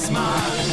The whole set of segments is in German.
smile.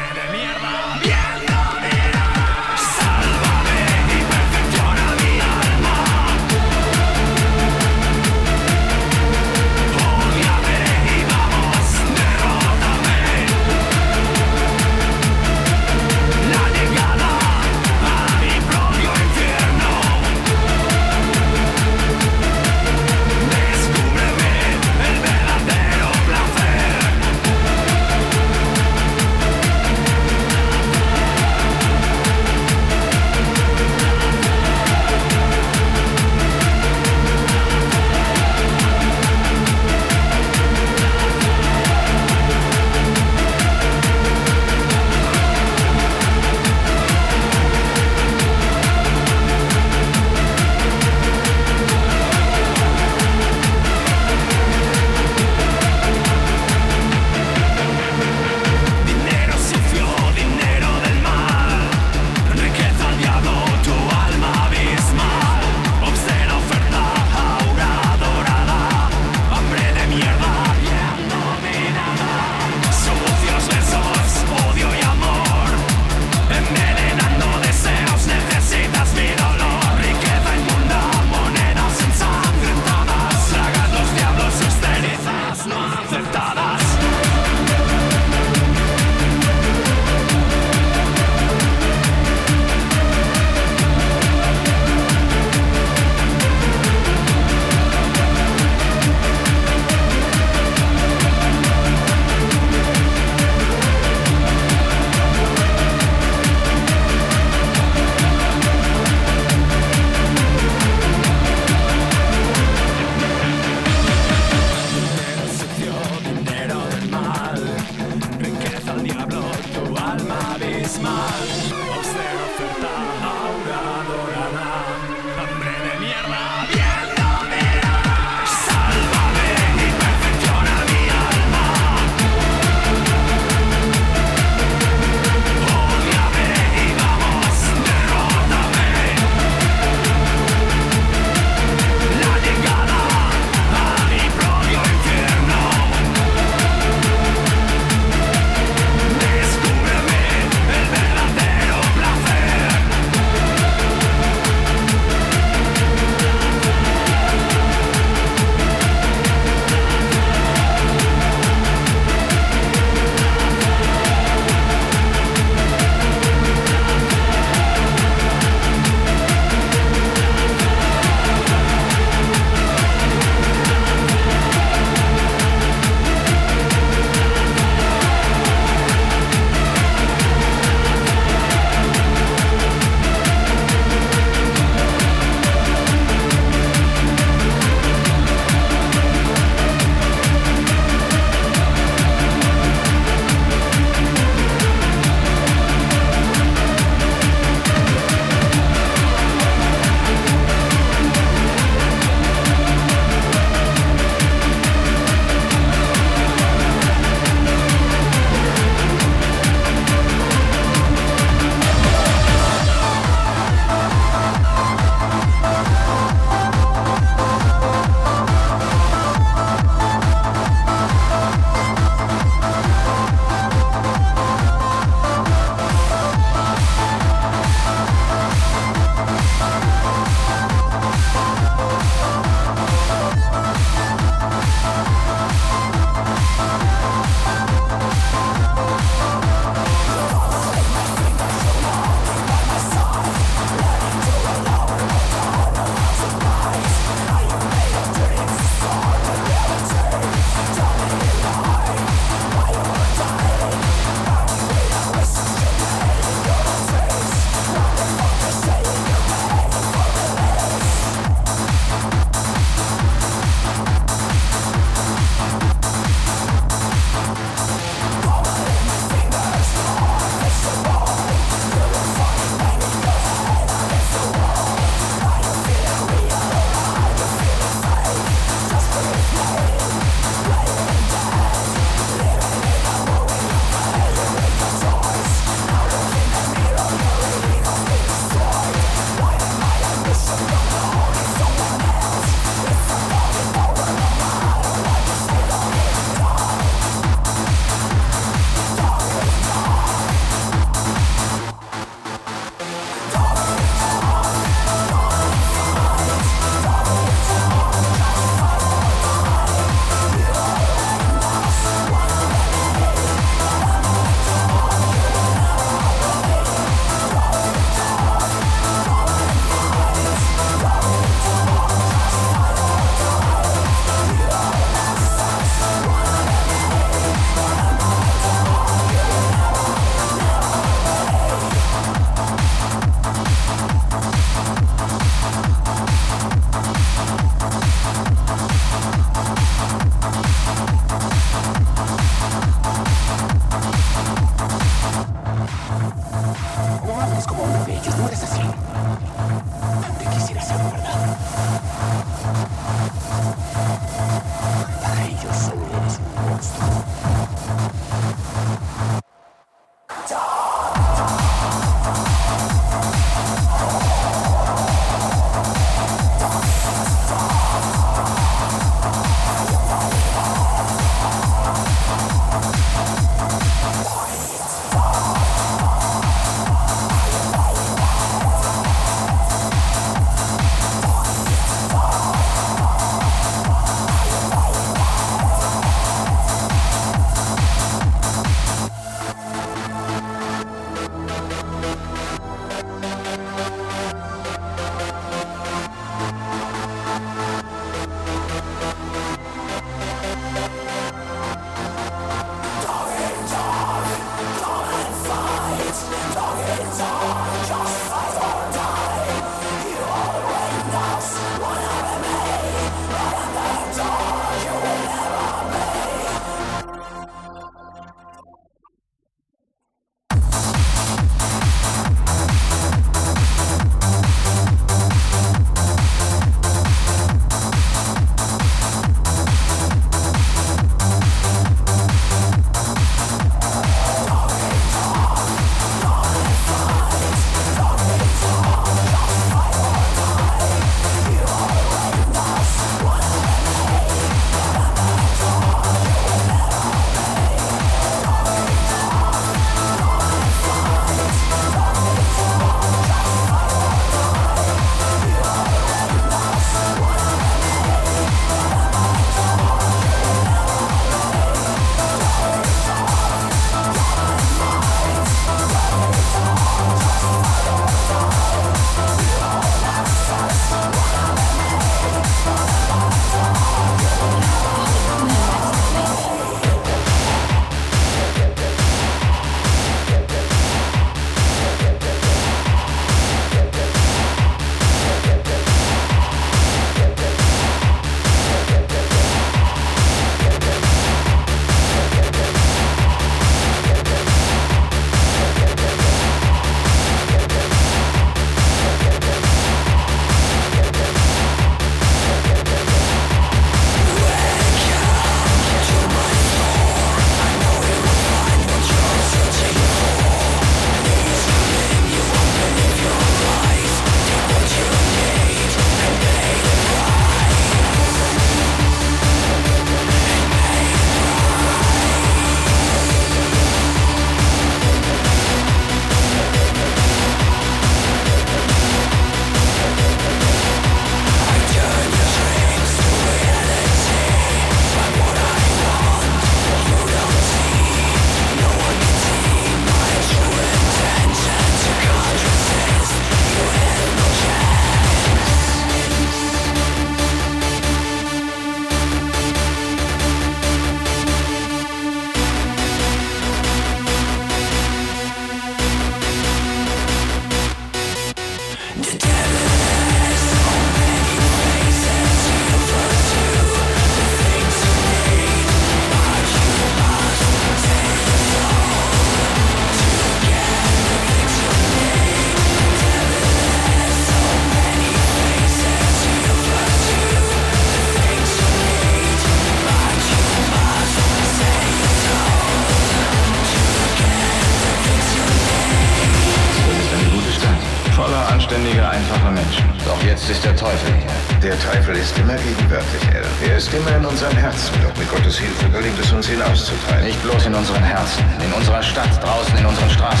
Gelingt es uns, ihn auszutreiben. Nicht bloß in unseren Herzen, in unserer Stadt, draußen in unseren Straßen.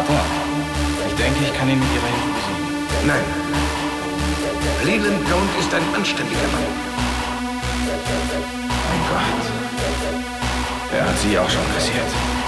Vater, ich denke, ich kann ihn mit Ihrer Hilfe besiegen. Nein. Leland Jones ist ein anständiger Mann. Mein Gott. Er hat Sie auch schon kassiert.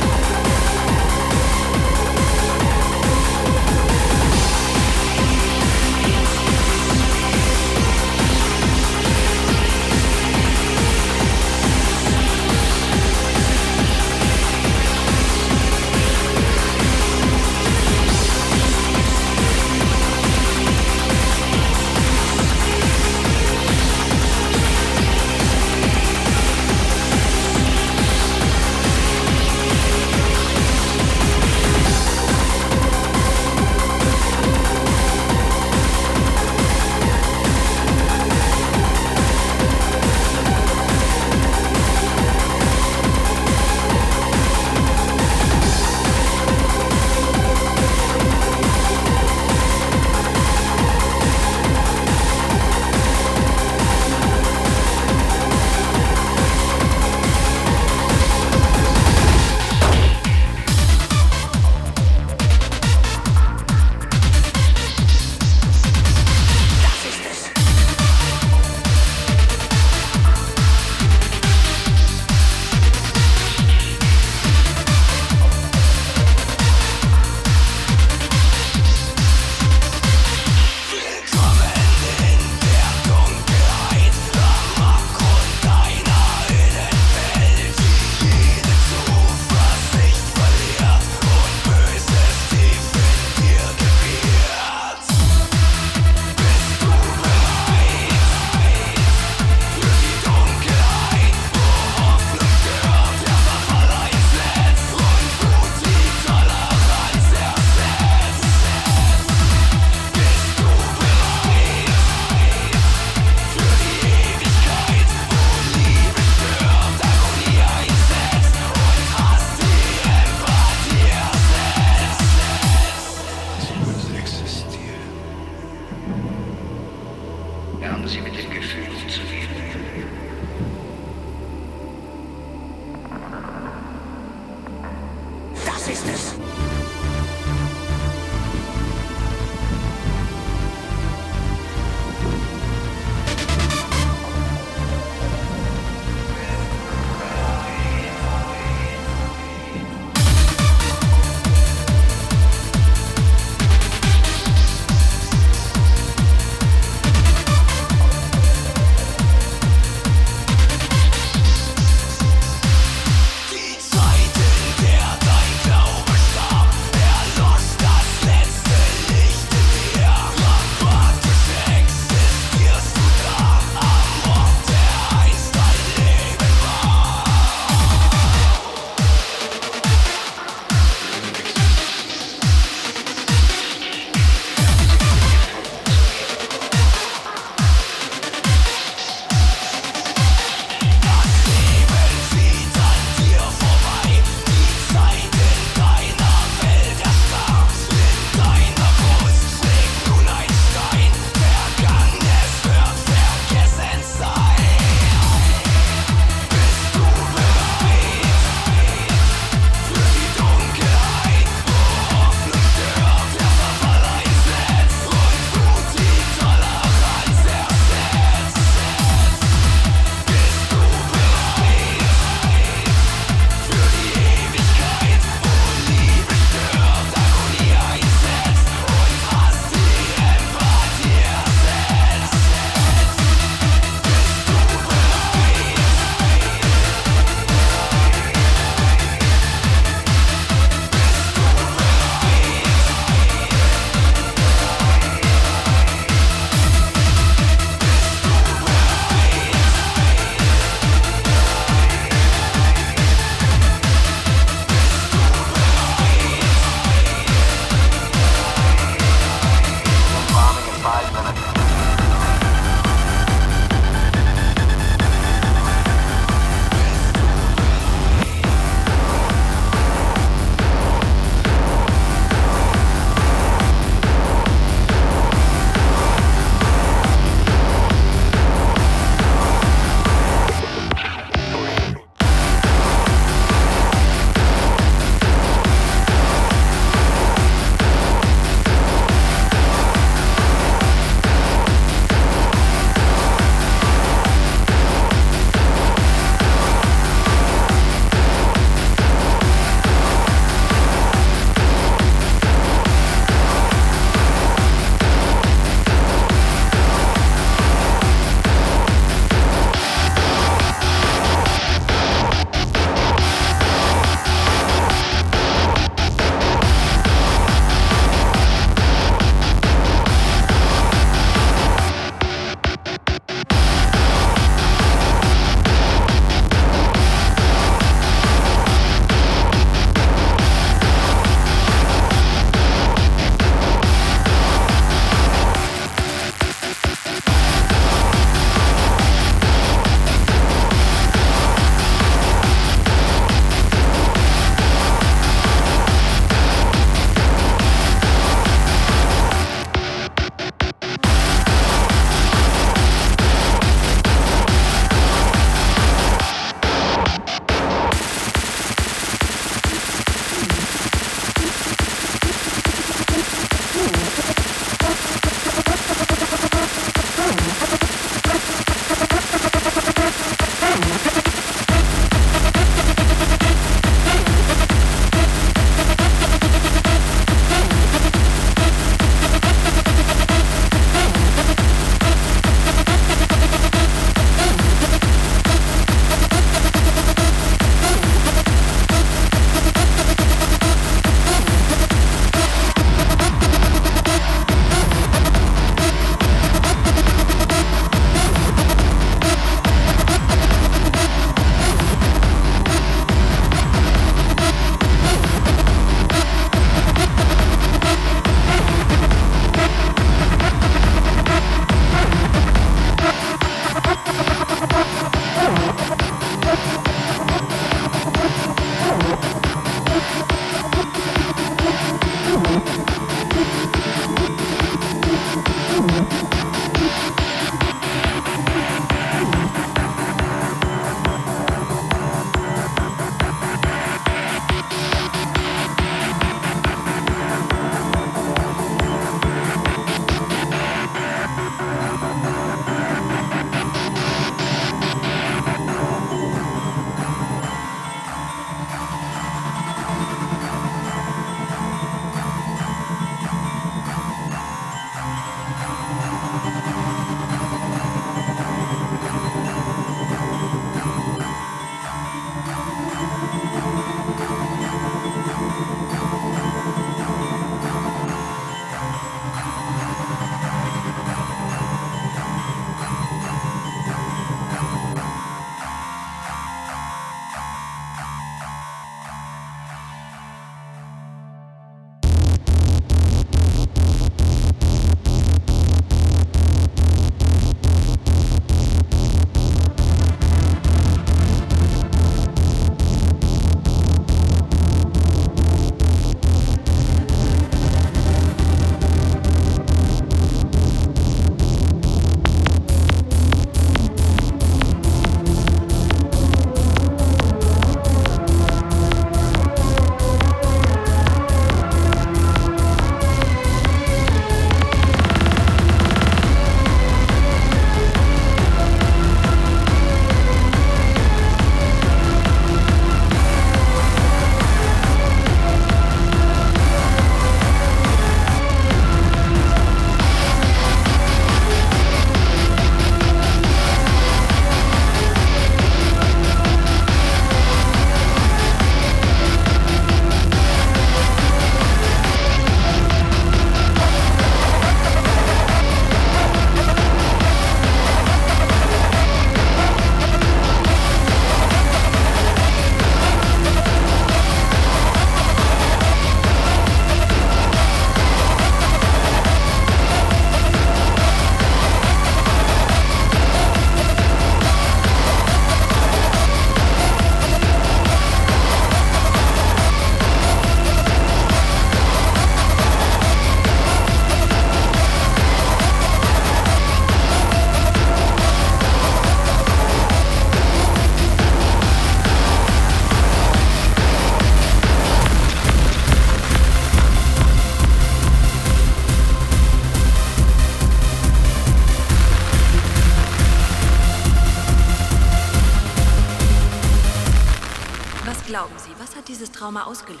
Ausgelöst?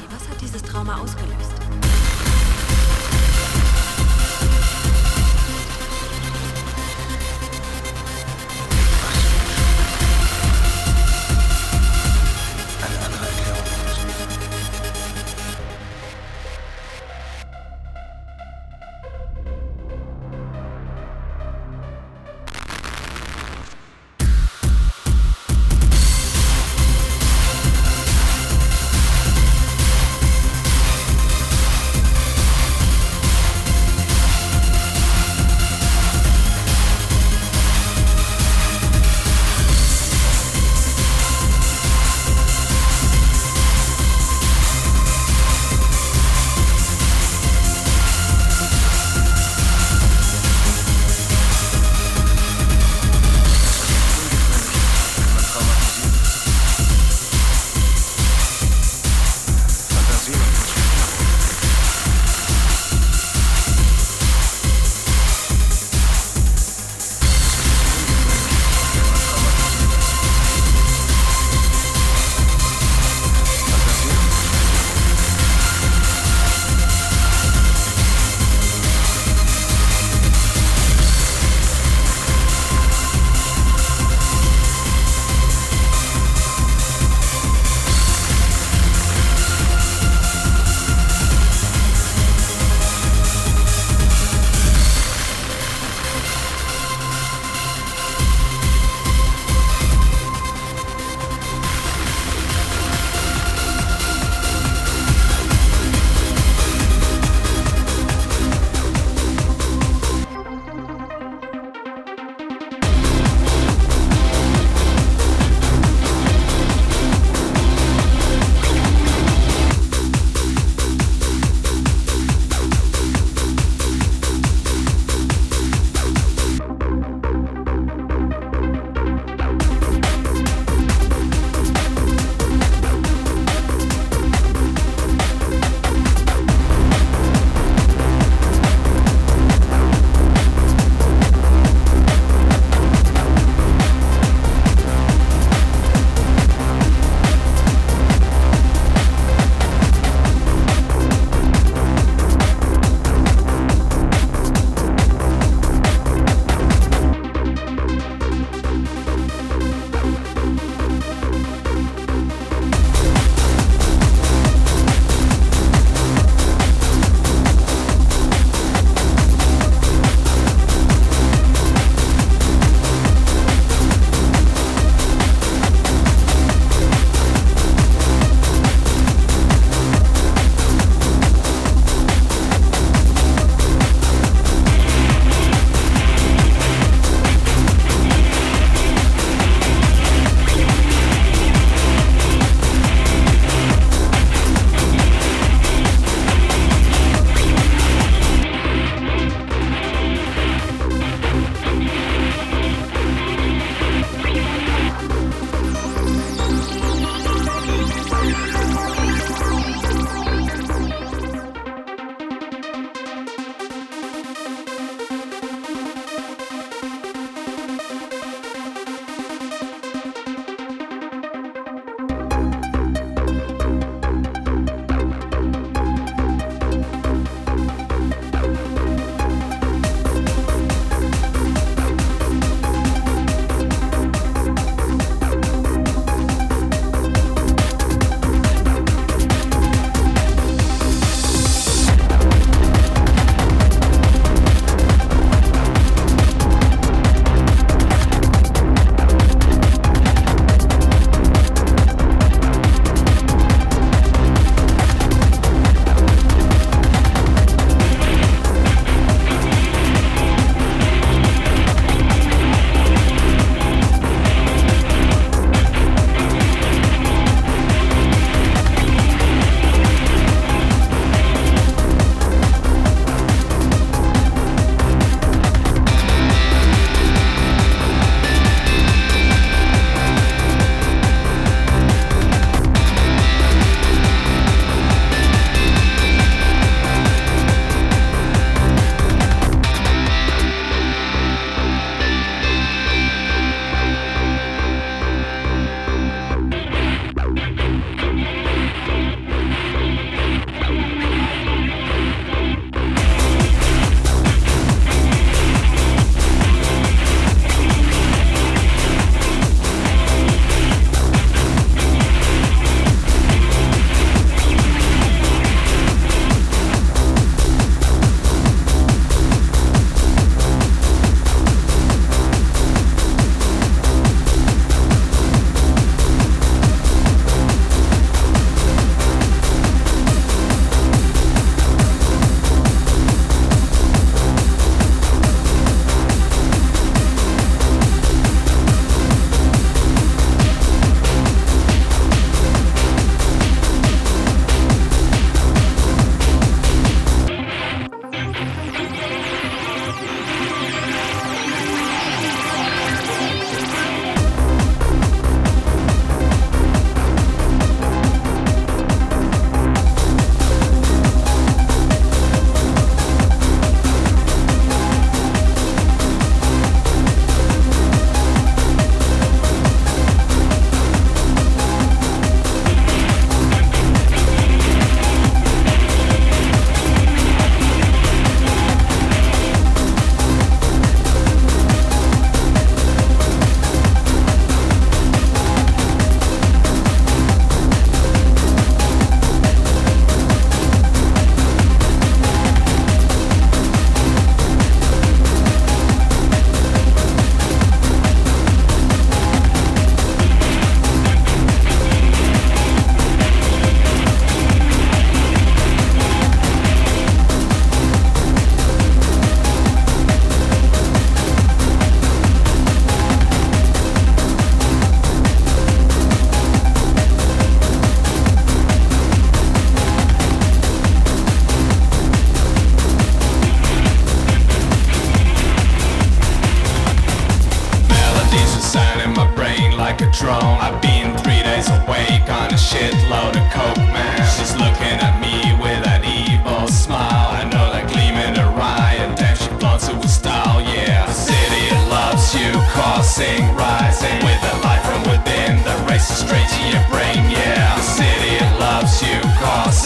Sie, was hat dieses Trauma ausgelöst?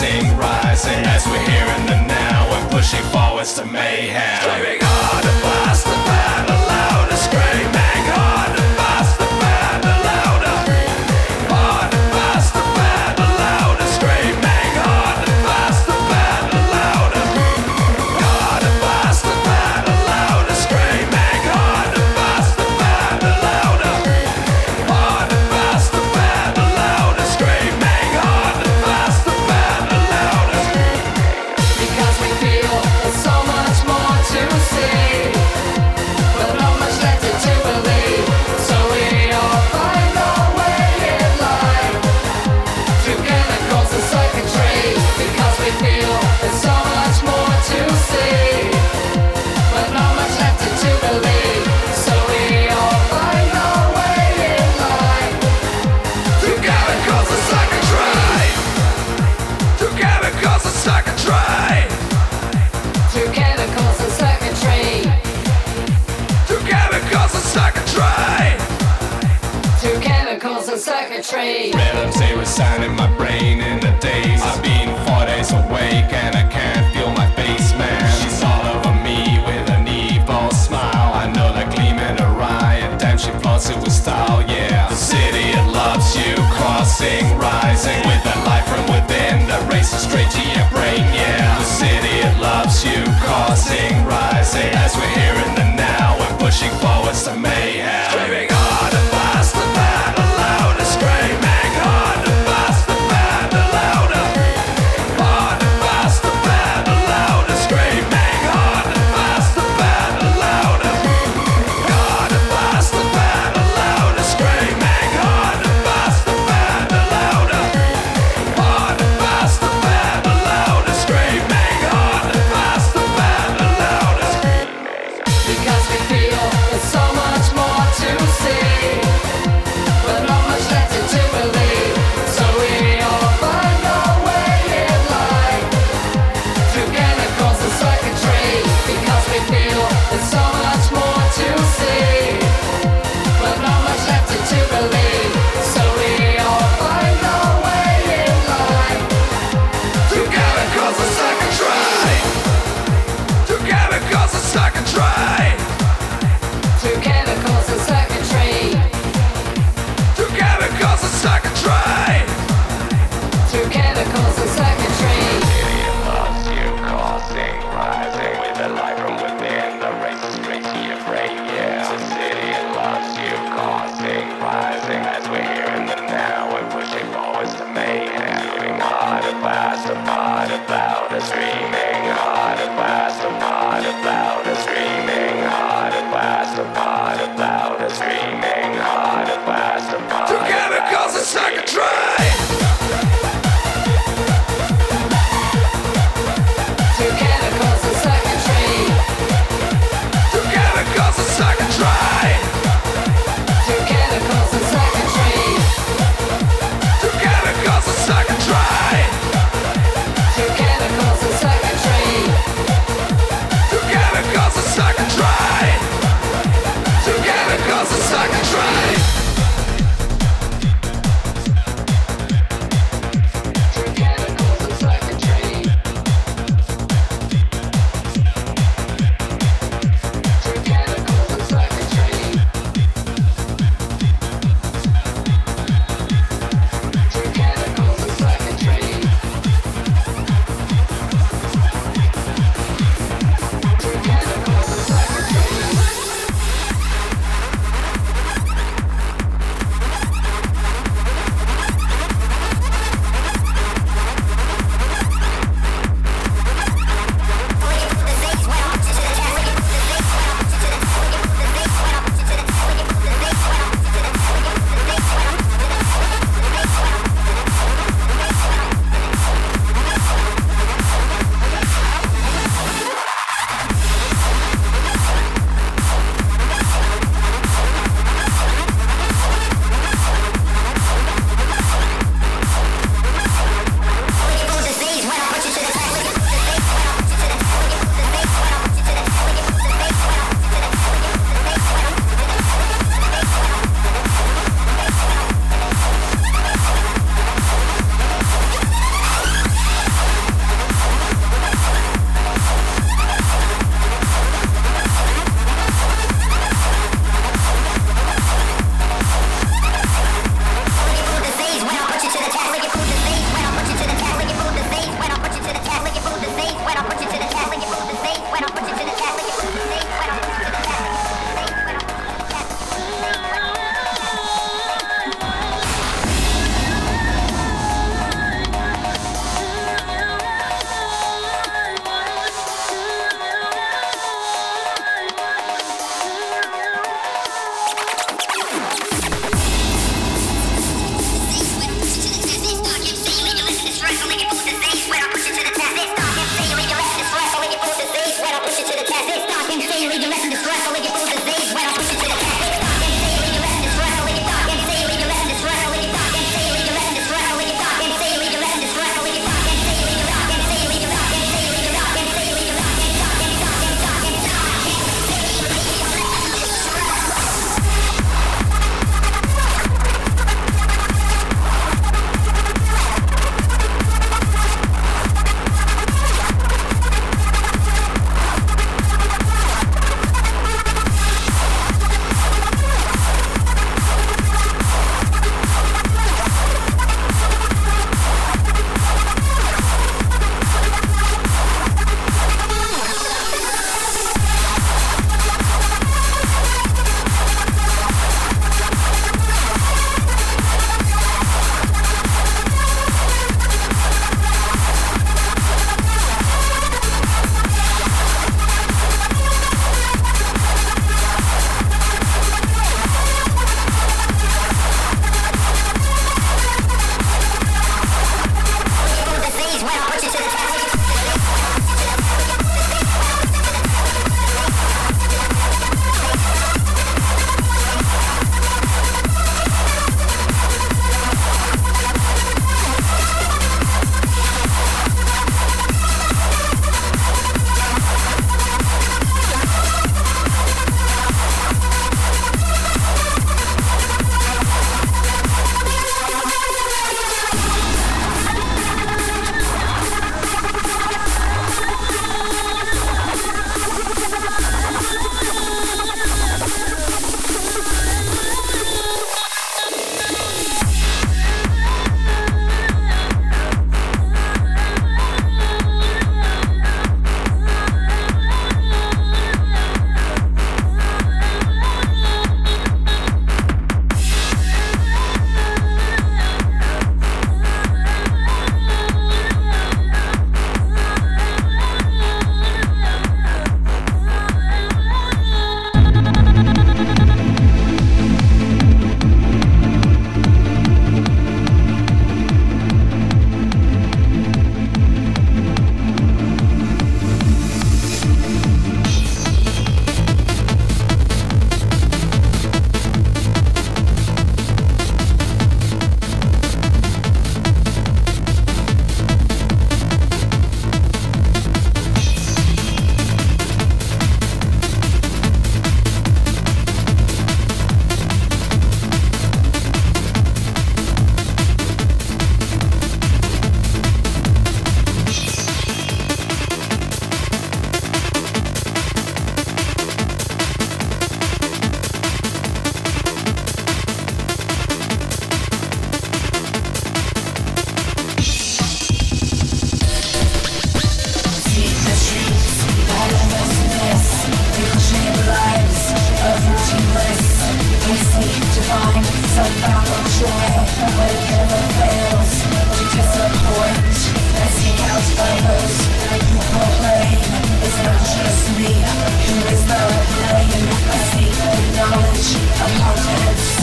rising, rising as we're here in the now and pushing forwards to mayhem. sing right.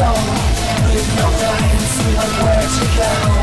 soul. With no lines, no where to go.